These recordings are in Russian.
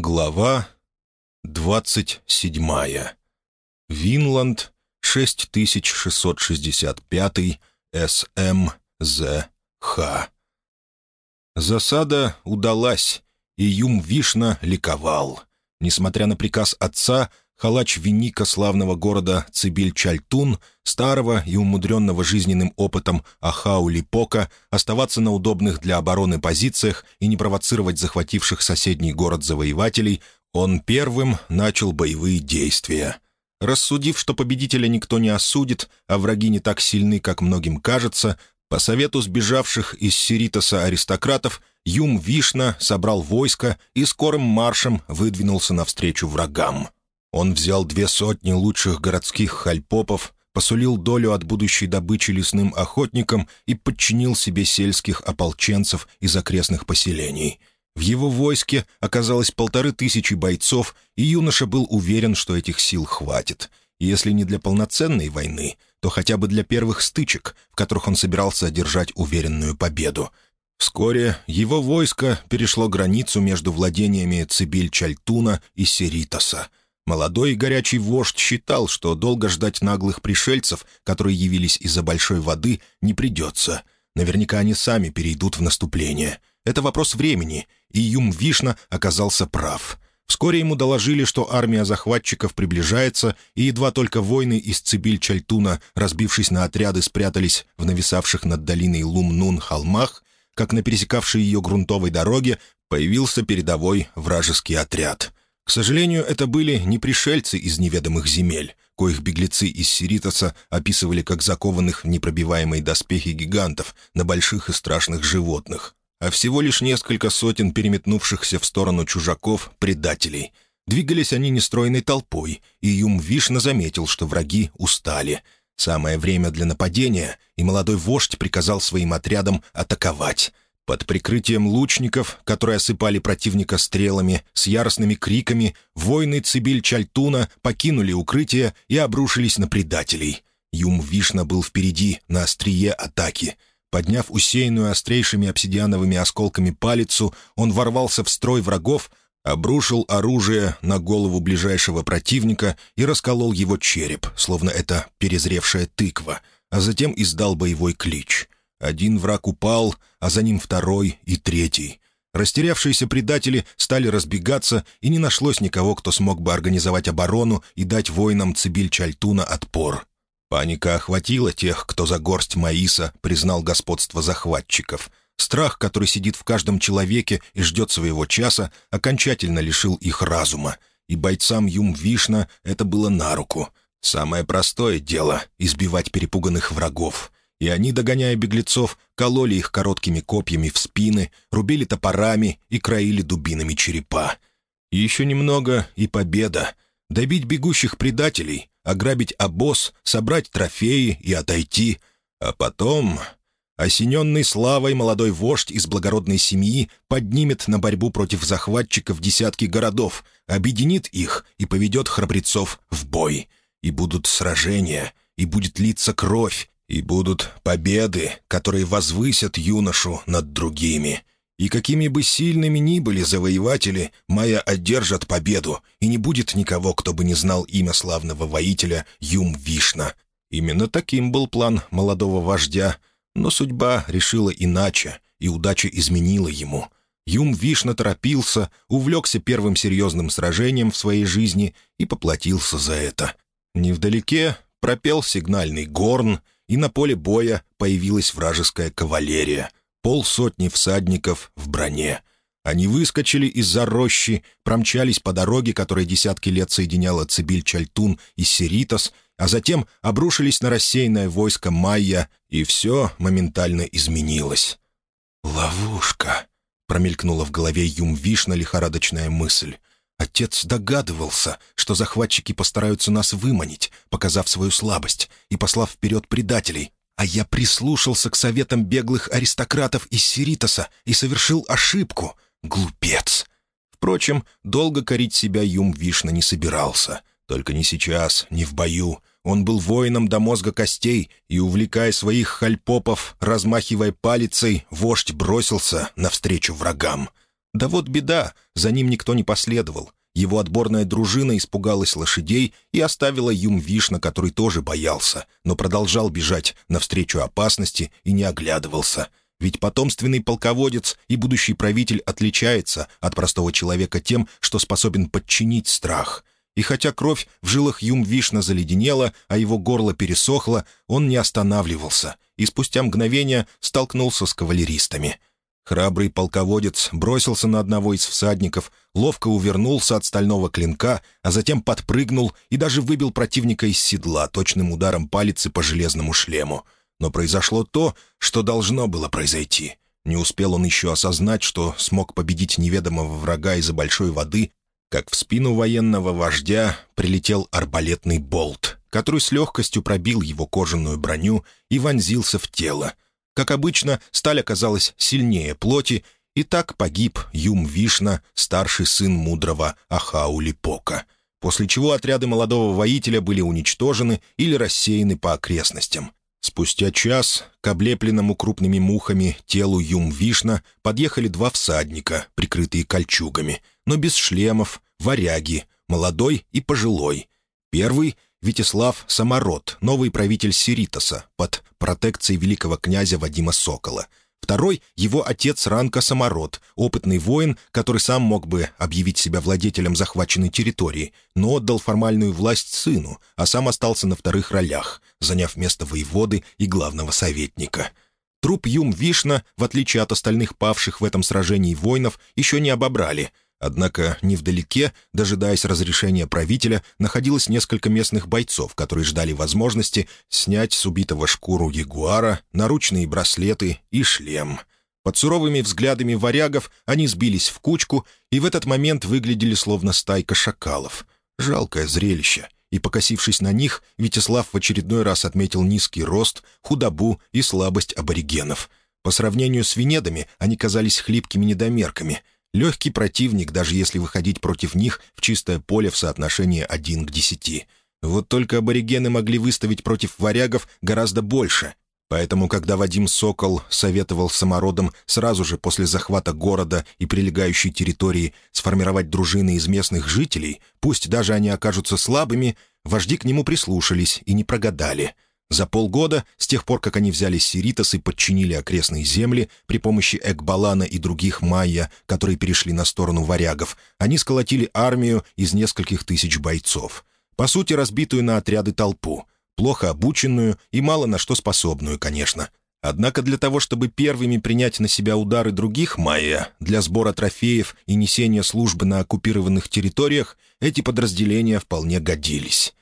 Глава двадцать седьмая. Винланд, 6665 СМЗХ. Засада удалась, и Юм Вишна ликовал. Несмотря на приказ отца, халач Виника славного города Цибиль-Чальтун, старого и умудренного жизненным опытом Ахау-Липока, оставаться на удобных для обороны позициях и не провоцировать захвативших соседний город завоевателей, он первым начал боевые действия. Рассудив, что победителя никто не осудит, а враги не так сильны, как многим кажется, по совету сбежавших из Сиритоса аристократов, Юм Вишна собрал войско и скорым маршем выдвинулся навстречу врагам. Он взял две сотни лучших городских хальпопов, посулил долю от будущей добычи лесным охотникам и подчинил себе сельских ополченцев из окрестных поселений. В его войске оказалось полторы тысячи бойцов, и юноша был уверен, что этих сил хватит. Если не для полноценной войны, то хотя бы для первых стычек, в которых он собирался одержать уверенную победу. Вскоре его войско перешло границу между владениями Цибиль-Чальтуна и Серитоса — Молодой и горячий вождь считал, что долго ждать наглых пришельцев, которые явились из-за большой воды, не придется. Наверняка они сами перейдут в наступление. Это вопрос времени, и Юм Вишна оказался прав. Вскоре ему доложили, что армия захватчиков приближается, и едва только воины из Цибиль-Чальтуна, разбившись на отряды, спрятались в нависавших над долиной Лум-Нун холмах, как на пересекавшей ее грунтовой дороге появился передовой вражеский отряд — к сожалению, это были не пришельцы из неведомых земель, коих беглецы из Сиритоса описывали как закованных в непробиваемые доспехи гигантов на больших и страшных животных, а всего лишь несколько сотен переметнувшихся в сторону чужаков предателей. Двигались они нестройной толпой, и Юм Вишна заметил, что враги устали. Самое время для нападения, и молодой вождь приказал своим отрядам атаковать — под прикрытием лучников, которые осыпали противника стрелами, с яростными криками, воины Цибиль-Чальтуна покинули укрытие и обрушились на предателей. Юм-Вишна был впереди, на острие атаки. Подняв усеянную острейшими обсидиановыми осколками палицу, он ворвался в строй врагов, обрушил оружие на голову ближайшего противника и расколол его череп, словно это перезревшая тыква, а затем издал боевой клич — один враг упал, а за ним второй и третий. Растерявшиеся предатели стали разбегаться, и не нашлось никого, кто смог бы организовать оборону и дать воинам Цибиль-Чальтуна отпор. Паника охватила тех, кто за горсть Маиса признал господство захватчиков. Страх, который сидит в каждом человеке и ждет своего часа, окончательно лишил их разума. И бойцам Юм-Вишна это было на руку. Самое простое дело — избивать перепуганных врагов — и они, догоняя беглецов, кололи их короткими копьями в спины, рубили топорами и краили дубинами черепа. Еще немного — и победа. Добить бегущих предателей, ограбить обоз, собрать трофеи и отойти. А потом... Осененный славой молодой вождь из благородной семьи поднимет на борьбу против захватчиков десятки городов, объединит их и поведет храбрецов в бой. И будут сражения, и будет литься кровь, и будут победы, которые возвысят юношу над другими. И какими бы сильными ни были завоеватели, Майя одержат победу, и не будет никого, кто бы не знал имя славного воителя Юм-Вишна. Именно таким был план молодого вождя, но судьба решила иначе, и удача изменила ему. Юм-Вишна торопился, увлекся первым серьезным сражением в своей жизни и поплатился за это. Невдалеке пропел сигнальный горн — и на поле боя появилась вражеская кавалерия, полсотни всадников в броне. Они выскочили из-за рощи, промчались по дороге, которая десятки лет соединяла Цибиль-Чальтун и Серитос, а затем обрушились на рассеянное войско Майя, и все моментально изменилось. «Ловушка!» — промелькнула в голове Юмвишна лихорадочная мысль. Отец догадывался, что захватчики постараются нас выманить, показав свою слабость и послав вперед предателей, а я прислушался к советам беглых аристократов из Сиритоса и совершил ошибку. Глупец! Впрочем, долго корить себя Юм Вишна не собирался. Только не сейчас, не в бою. Он был воином до мозга костей, и, увлекая своих хальпопов, размахивая палицей, вождь бросился навстречу врагам. Да вот беда, за ним никто не последовал. Его отборная дружина испугалась лошадей и оставила Юм-Вишна, который тоже боялся, но продолжал бежать навстречу опасности и не оглядывался. Ведь потомственный полководец и будущий правитель отличается от простого человека тем, что способен подчинить страх. И хотя кровь в жилах Юм-Вишна заледенела, а его горло пересохло, он не останавливался и спустя мгновение столкнулся с кавалеристами. Храбрый полководец бросился на одного из всадников, ловко увернулся от стального клинка, а затем подпрыгнул и даже выбил противника из седла точным ударом палицы по железному шлему. Но произошло то, что должно было произойти. Не успел он еще осознать, что смог победить неведомого врага из-за большой воды, как в спину военного вождя прилетел арбалетный болт, который с легкостью пробил его кожаную броню и вонзился в тело — как обычно, сталь оказалась сильнее плоти, и так погиб Юм Вишна, старший сын мудрого Ахаулипока, после чего отряды молодого воителя были уничтожены или рассеяны по окрестностям. Спустя час к облепленному крупными мухами телу Юм Вишна подъехали два всадника, прикрытые кольчугами, но без шлемов, варяги, молодой и пожилой. Первый — Витислав Самород, новый правитель Сиритоса, под протекцией великого князя Вадима Сокола. Второй — его отец Ранка Самород, опытный воин, который сам мог бы объявить себя владетелем захваченной территории, но отдал формальную власть сыну, а сам остался на вторых ролях, заняв место воеводы и главного советника. Труп Юм Вишна, в отличие от остальных павших в этом сражении воинов, еще не обобрали — Однако невдалеке, дожидаясь разрешения правителя, находилось несколько местных бойцов, которые ждали возможности снять с убитого шкуру ягуара, наручные браслеты и шлем. Под суровыми взглядами варягов они сбились в кучку и в этот момент выглядели словно стайка шакалов. Жалкое зрелище. И, покосившись на них, Вячеслав в очередной раз отметил низкий рост, худобу и слабость аборигенов. По сравнению с венедами они казались хлипкими недомерками — Легкий противник, даже если выходить против них в чистое поле в соотношении один к десяти. Вот только аборигены могли выставить против варягов гораздо больше. Поэтому, когда Вадим Сокол советовал самородам сразу же после захвата города и прилегающей территории сформировать дружины из местных жителей, пусть даже они окажутся слабыми, вожди к нему прислушались и не прогадали — за полгода, с тех пор, как они взяли Сиритос и подчинили окрестные земли при помощи Экбалана и других майя, которые перешли на сторону варягов, они сколотили армию из нескольких тысяч бойцов. По сути, разбитую на отряды толпу. Плохо обученную и мало на что способную, конечно. Однако для того, чтобы первыми принять на себя удары других майя, для сбора трофеев и несения службы на оккупированных территориях, эти подразделения вполне годились.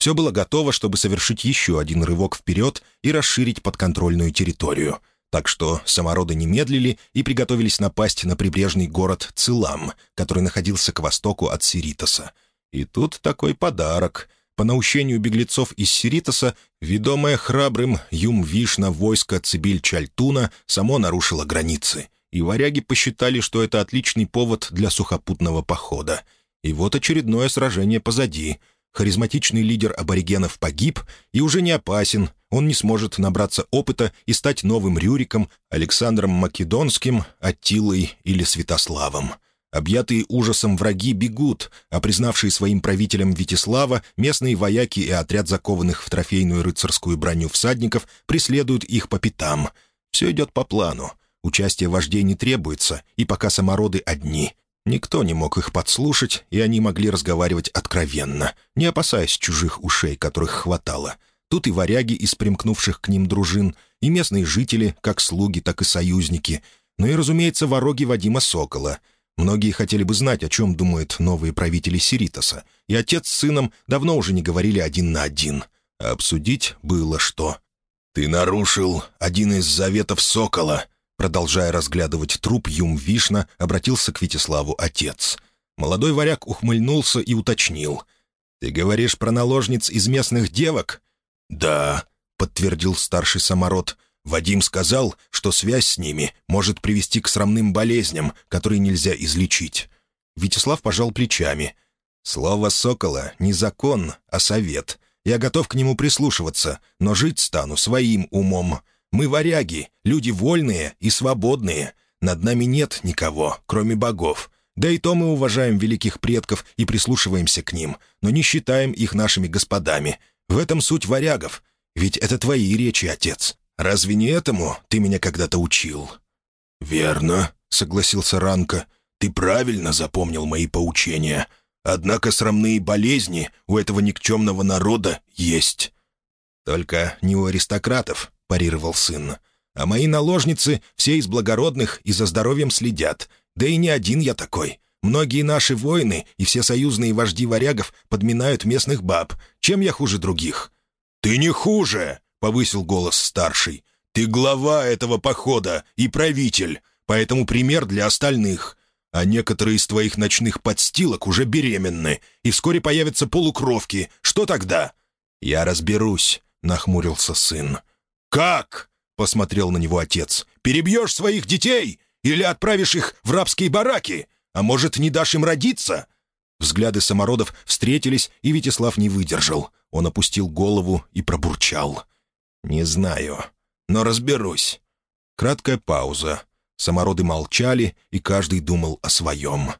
Все было готово, чтобы совершить еще один рывок вперед и расширить подконтрольную территорию. Так что самороды не медлили и приготовились напасть на прибрежный город Цилам, который находился к востоку от Сиритоса. И тут такой подарок. По наущению беглецов из Сиритоса, ведомое храбрым Юм-Вишна войско Цибиль-Чальтуна само нарушило границы. И варяги посчитали, что это отличный повод для сухопутного похода. И вот очередное сражение позади — Харизматичный лидер аборигенов погиб и уже не опасен, он не сможет набраться опыта и стать новым Рюриком, Александром Македонским, Аттилой или Святославом. Объятые ужасом враги бегут, а признавшие своим правителем Витислава, местные вояки и отряд закованных в трофейную рыцарскую броню всадников преследуют их по пятам. Все идет по плану. Участие вождей не требуется, и пока самороды одни. Никто не мог их подслушать, и они могли разговаривать откровенно, не опасаясь чужих ушей, которых хватало. Тут и варяги из примкнувших к ним дружин, и местные жители, как слуги, так и союзники, ну и, разумеется, вороги Вадима Сокола. Многие хотели бы знать, о чем думают новые правители Сиритоса, и отец с сыном давно уже не говорили один на один. А обсудить было что. «Ты нарушил один из заветов Сокола», Продолжая разглядывать труп Юм-Вишна, обратился к Витиславу отец. Молодой варяг ухмыльнулся и уточнил. «Ты говоришь про наложниц из местных девок?» «Да», — подтвердил старший самород. «Вадим сказал, что связь с ними может привести к срамным болезням, которые нельзя излечить». Витислав пожал плечами. «Слово сокола не закон, а совет. Я готов к нему прислушиваться, но жить стану своим умом. Мы варяги, люди вольные и свободные. Над нами нет никого, кроме богов. Да и то мы уважаем великих предков и прислушиваемся к ним, но не считаем их нашими господами. В этом суть варягов. Ведь это твои речи, отец. Разве не этому ты меня когда-то учил?» «Верно», — согласился Ранка. «Ты правильно запомнил мои поучения. Однако срамные болезни у этого никчемного народа есть». «Только не у аристократов», — парировал сын. «А мои наложницы все из благородных и за здоровьем следят. Да и не один я такой. Многие наши воины и все союзные вожди варягов подминают местных баб. Чем я хуже других?» «Ты не хуже!» — повысил голос старший. «Ты глава этого похода и правитель, поэтому пример для остальных. А некоторые из твоих ночных подстилок уже беременны, и вскоре появятся полукровки. Что тогда?» «Я разберусь», — нахмурился сын. «Как?» — посмотрел на него отец. «Перебьешь своих детей? Или отправишь их в рабские бараки? А может, не дашь им родиться?» Взгляды самородов встретились, и Витислав не выдержал. Он опустил голову и пробурчал. «Не знаю, но разберусь». Краткая пауза. Самороды молчали, и каждый думал о своем.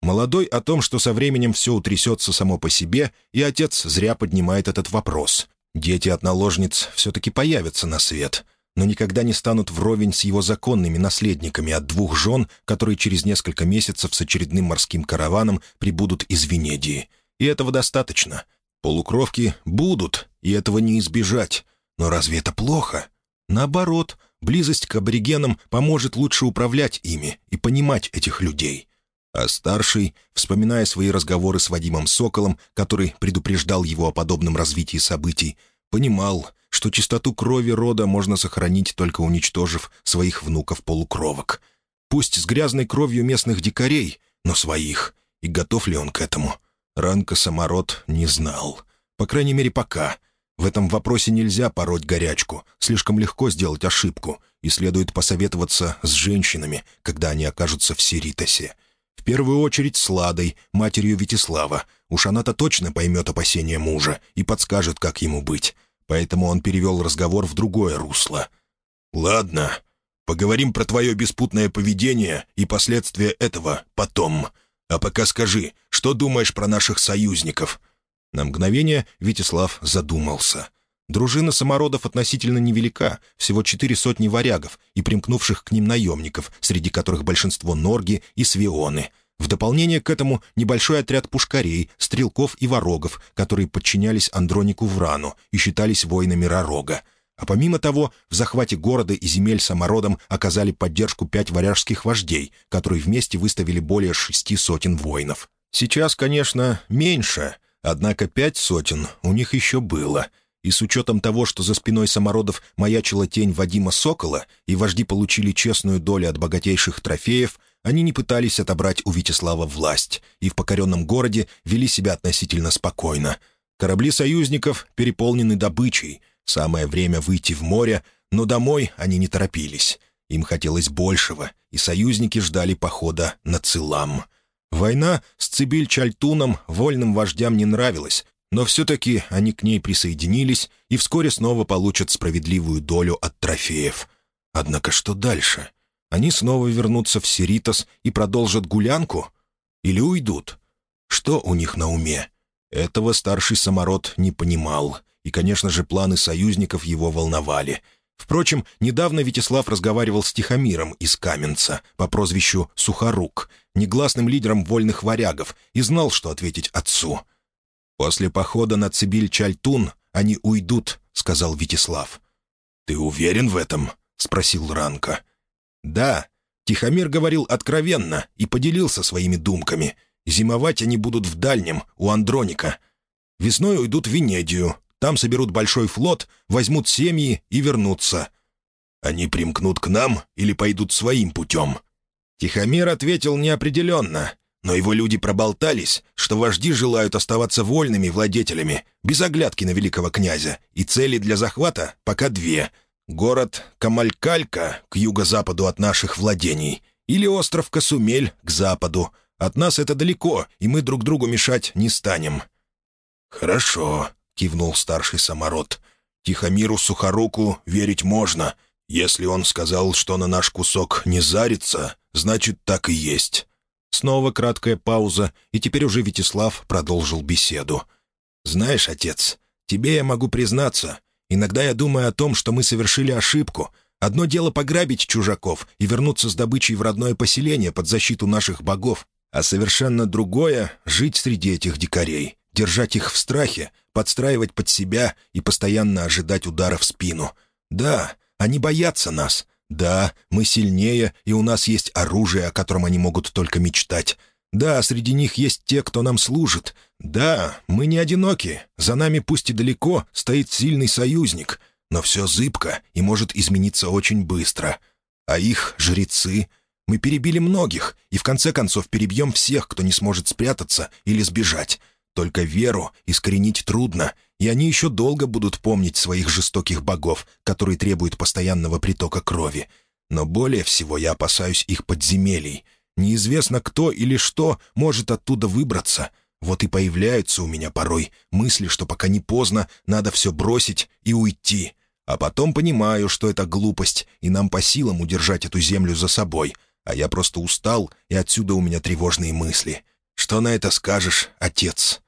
Молодой о том, что со временем все утрясется само по себе, и отец зря поднимает этот вопрос. Дети от наложниц все-таки появятся на свет но никогда не станут вровень с его законными наследниками от двух жен, которые через несколько месяцев с очередным морским караваном прибудут из Венедии. И этого достаточно. Полукровки будут, и этого не избежать. Но разве это плохо? Наоборот, близость к аборигенам поможет лучше управлять ими и понимать этих людей. А старший, вспоминая свои разговоры с Вадимом Соколом, который предупреждал его о подобном развитии событий, понимал — что чистоту крови рода можно сохранить, только уничтожив своих внуков-полукровок. Пусть с грязной кровью местных дикарей, но своих. И готов ли он к этому? Ранка Самород не знал. По крайней мере, пока. В этом вопросе нельзя пороть горячку. Слишком легко сделать ошибку. И следует посоветоваться с женщинами, когда они окажутся в Сиритосе. В первую очередь с Ладой, матерью Витислава. Уж она-то точно поймет опасения мужа и подскажет, как ему быть поэтому он перевел разговор в другое русло. «Ладно, поговорим про твое беспутное поведение и последствия этого потом. А пока скажи, что думаешь про наших союзников?» На мгновение Витислав задумался. Дружина самородов относительно невелика, всего четыре сотни варягов и примкнувших к ним наемников, среди которых большинство норги и свионы — в дополнение к этому небольшой отряд пушкарей, стрелков и ворогов, которые подчинялись Андронику Врану и считались воинами Ророга. А помимо того, в захвате города и земель самородом оказали поддержку пять варяжских вождей, которые вместе выставили более шести сотен воинов. Сейчас, конечно, меньше, однако пять сотен у них еще было. И с учетом того, что за спиной самородов маячила тень Вадима Сокола, и вожди получили честную долю от богатейших трофеев, они не пытались отобрать у Витислава власть и в покоренном городе вели себя относительно спокойно. Корабли союзников переполнены добычей. Самое время выйти в море, но домой они не торопились. Им хотелось большего, и союзники ждали похода на Цилам. Война с Цибиль-Чальтуном вольным вождям не нравилась, но все-таки они к ней присоединились и вскоре снова получат справедливую долю от трофеев. Однако что дальше? Они снова вернутся в Сиритос и продолжат гулянку? Или уйдут? Что у них на уме? Этого старший самород не понимал, и, конечно же, планы союзников его волновали. Впрочем, недавно Витислав разговаривал с Тихомиром из Каменца по прозвищу Сухорук, негласным лидером вольных варягов, и знал, что ответить отцу. «После похода на Цибиль-Чальтун они уйдут», — сказал Витислав. «Ты уверен в этом?» — спросил Ранка. «Да». Тихомир говорил откровенно и поделился своими думками. Зимовать они будут в дальнем, у Андроника. Весной уйдут в Венедию. Там соберут большой флот, возьмут семьи и вернутся. Они примкнут к нам или пойдут своим путем?» Тихомир ответил неопределенно, но его люди проболтались, что вожди желают оставаться вольными владетелями, без оглядки на великого князя, и цели для захвата пока две — Город Камалькалька к юго-западу от наших владений или остров Касумель к западу. От нас это далеко, и мы друг другу мешать не станем». «Хорошо», — кивнул старший самород. «Тихомиру Сухоруку верить можно. Если он сказал, что на наш кусок не зарится, значит, так и есть». Снова краткая пауза, и теперь уже Витислав продолжил беседу. «Знаешь, отец, тебе я могу признаться. Иногда я думаю о том, что мы совершили ошибку. Одно дело пограбить чужаков и вернуться с добычей в родное поселение под защиту наших богов, а совершенно другое — жить среди этих дикарей, держать их в страхе, подстраивать под себя и постоянно ожидать удара в спину. Да, они боятся нас. Да, мы сильнее, и у нас есть оружие, о котором они могут только мечтать. Да, среди них есть те, кто нам служит. Да, мы не одиноки. За нами, пусть и далеко, стоит сильный союзник. Но все зыбко и может измениться очень быстро. А их жрецы... Мы перебили многих, и в конце концов перебьем всех, кто не сможет спрятаться или сбежать. Только веру искоренить трудно, и они еще долго будут помнить своих жестоких богов, которые требуют постоянного притока крови. Но более всего я опасаюсь их подземелий. Неизвестно, кто или что может оттуда выбраться. Вот и появляются у меня порой мысли, что пока не поздно, надо все бросить и уйти. А потом понимаю, что это глупость, и нам по силам удержать эту землю за собой. А я просто устал, и отсюда у меня тревожные мысли. Что на это скажешь, отец?»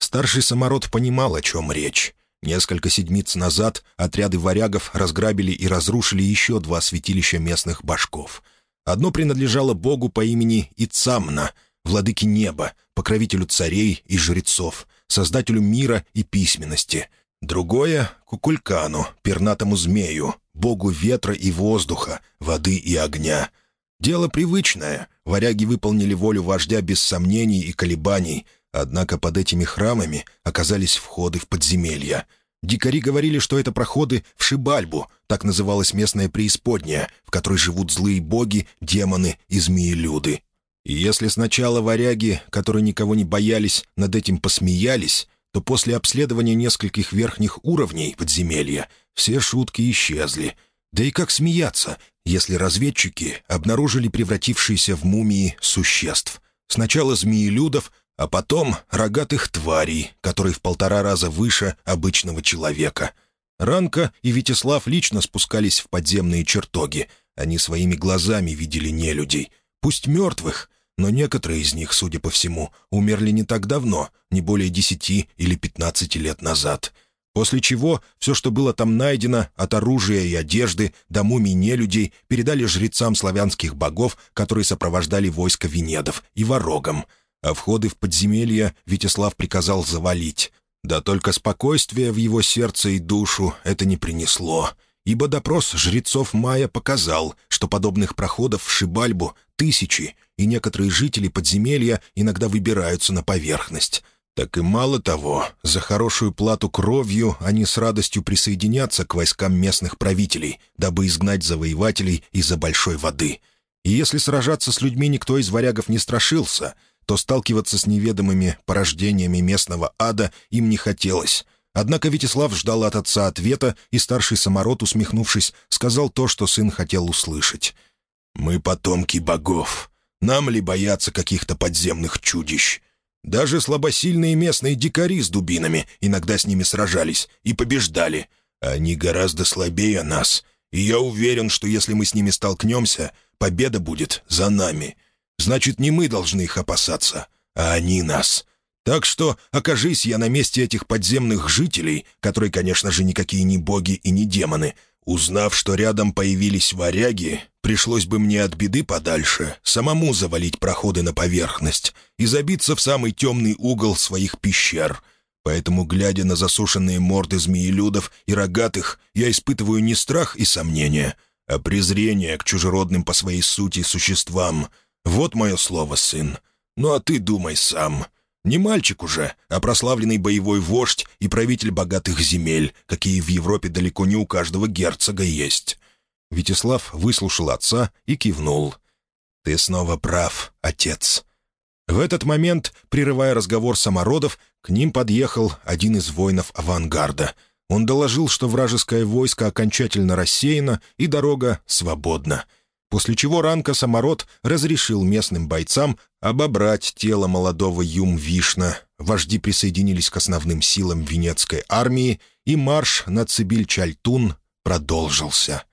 Старший самород понимал, о чем речь. Несколько седмиц назад отряды варягов разграбили и разрушили еще два святилища местных башков. Одно принадлежало богу по имени Ицамна, владыке неба, покровителю царей и жрецов, создателю мира и письменности. Другое — Кукулькану, пернатому змею, богу ветра и воздуха, воды и огня. Дело привычное. Варяги выполнили волю вождя без сомнений и колебаний — Однако под этими храмами оказались входы в подземелья. Дикари говорили, что это проходы в Шибальбу, так называлась местная преисподняя, в которой живут злые боги, демоны и змеелюды. И если сначала варяги, которые никого не боялись, над этим посмеялись, то после обследования нескольких верхних уровней подземелья все шутки исчезли. Да и как смеяться, если разведчики обнаружили превратившиеся в мумии существ. Сначала змеелюдов, а потом рогатых тварей, которые в полтора раза выше обычного человека. Ранка и Витислав лично спускались в подземные чертоги. Они своими глазами видели нелюдей. Пусть мертвых, но некоторые из них, судя по всему, умерли не так давно, не более десяти или пятнадцати лет назад. После чего все, что было там найдено, от оружия и одежды до мумий нелюдей, передали жрецам славянских богов, которые сопровождали войско Венедов, и ворогам — а входы в подземелья Витислав приказал завалить. Да только спокойствия в его сердце и душу это не принесло, ибо допрос жрецов Мая показал, что подобных проходов в Шибальбу тысячи, и некоторые жители подземелья иногда выбираются на поверхность. Так и мало того, за хорошую плату кровью они с радостью присоединятся к войскам местных правителей, дабы изгнать завоевателей из-за большой воды. И если сражаться с людьми никто из варягов не страшился — то сталкиваться с неведомыми порождениями местного ада им не хотелось. Однако Витислав ждал от отца ответа, и старший самород, усмехнувшись, сказал то, что сын хотел услышать. «Мы потомки богов. Нам ли бояться каких-то подземных чудищ? Даже слабосильные местные дикари с дубинами иногда с ними сражались и побеждали. Они гораздо слабее нас, и я уверен, что если мы с ними столкнемся, победа будет за нами». Значит, не мы должны их опасаться, а они нас. Так что, окажись я на месте этих подземных жителей, которые, конечно же, никакие не боги и не демоны, узнав, что рядом появились варяги, пришлось бы мне от беды подальше самому завалить проходы на поверхность и забиться в самый темный угол своих пещер. Поэтому, глядя на засушенные морды змеелюдов и рогатых, я испытываю не страх и сомнение, а презрение к чужеродным по своей сути существам — вот мое слово, сын. Ну а ты думай сам. Не мальчик уже, а прославленный боевой вождь и правитель богатых земель, какие в Европе далеко не у каждого герцога есть». Витислав выслушал отца и кивнул. «Ты снова прав, отец». В этот момент, прерывая разговор самородов, к ним подъехал один из воинов авангарда. Он доложил, что вражеское войско окончательно рассеяно и дорога свободна — после чего Ранка Самород разрешил местным бойцам обобрать тело молодого Юм-Вишна. Вожди присоединились к основным силам Венецкой армии, и марш на Цибиль-Чальтун продолжился.